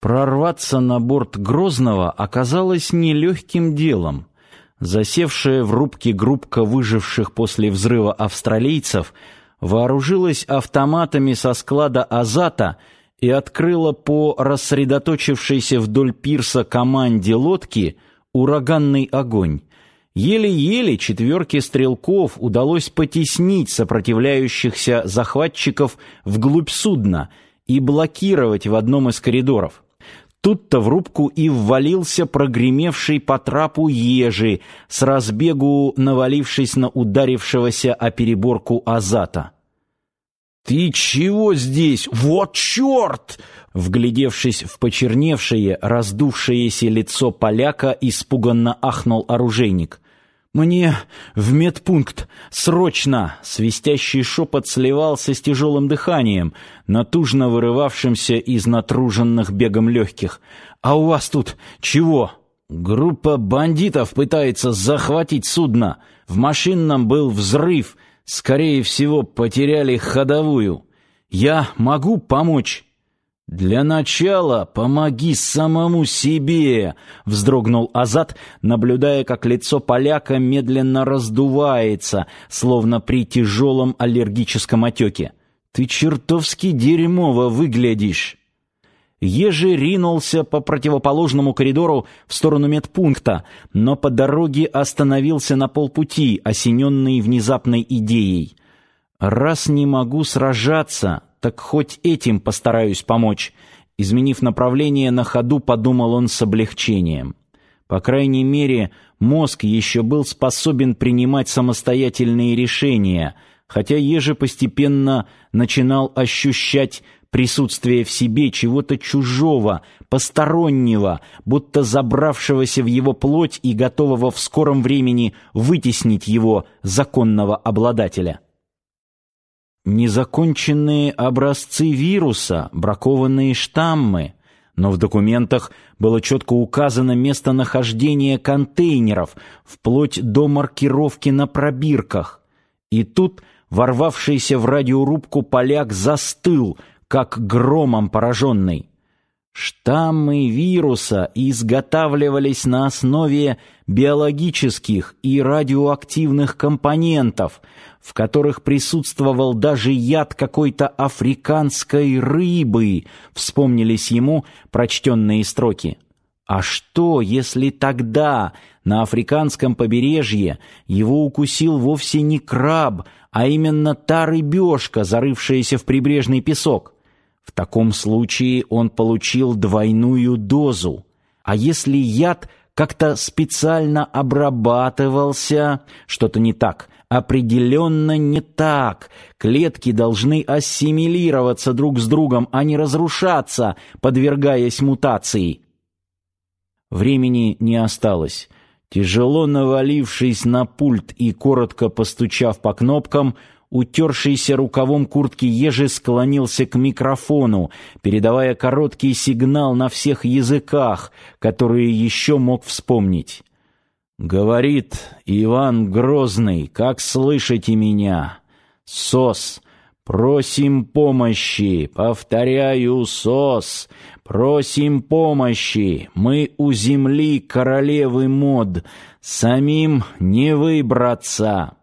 Прорваться на борт Грозного оказалось нелегким делом. Засевшая в рубке группка выживших после взрыва австралийцев вооружилась автоматами со склада Азата и открыла по рассредоточившейся вдоль пирса команде лодки ураганный огонь. Еле-еле четверке стрелков удалось потеснить сопротивляющихся захватчиков вглубь судна и блокировать в одном из коридоров. Тут-то в рубку и ввалился прогремевший по трапу ежи, с разбегу навалившись на ударившегося о переборку Азата. «Ты чего здесь? Вот черт!» Вглядевшись в почерневшее, раздувшееся лицо поляка, испуганно ахнул оружейник. «Мне в медпункт! Срочно!» Свистящий шепот сливался с тяжелым дыханием, натужно вырывавшимся из натруженных бегом легких. «А у вас тут чего?» «Группа бандитов пытается захватить судно. В машинном был взрыв. Скорее всего, потеряли ходовую. Я могу помочь?» «Для начала помоги самому себе!» — вздрогнул Азат, наблюдая, как лицо поляка медленно раздувается, словно при тяжелом аллергическом отеке. «Ты чертовски дерьмово выглядишь!» Ежи ринулся по противоположному коридору в сторону медпункта, но по дороге остановился на полпути, осененный внезапной идеей. «Раз не могу сражаться, так хоть этим постараюсь помочь. Изменив направление на ходу, подумал он с облегчением. По крайней мере, мозг еще был способен принимать самостоятельные решения, хотя еже постепенно начинал ощущать присутствие в себе чего-то чужого, постороннего, будто забравшегося в его плоть и готового в скором времени вытеснить его законного обладателя незаконченные образцы вируса, бракованные штаммы, но в документах было четко указано местонахождение контейнеров, вплоть до маркировки на пробирках. И тут ворвавшийся в радиорубку поляк застыл, как громом пораженный. Штаммы вируса изготавливались на основе биологических и радиоактивных компонентов, в которых присутствовал даже яд какой-то африканской рыбы, вспомнились ему прочтенные строки. А что, если тогда на африканском побережье его укусил вовсе не краб, а именно та рыбешка, зарывшаяся в прибрежный песок? В таком случае он получил двойную дозу. А если яд как-то специально обрабатывался, что-то не так, определенно не так. Клетки должны ассимилироваться друг с другом, а не разрушаться, подвергаясь мутации. Времени не осталось. Тяжело навалившись на пульт и коротко постучав по кнопкам, утершийся рукавом куртки Ежи склонился к микрофону, передавая короткий сигнал на всех языках, которые еще мог вспомнить. Говорит Иван Грозный, как слышите меня? СОС, просим помощи, повторяю, СОС, просим помощи. Мы у земли королевы мод, самим не выбраться.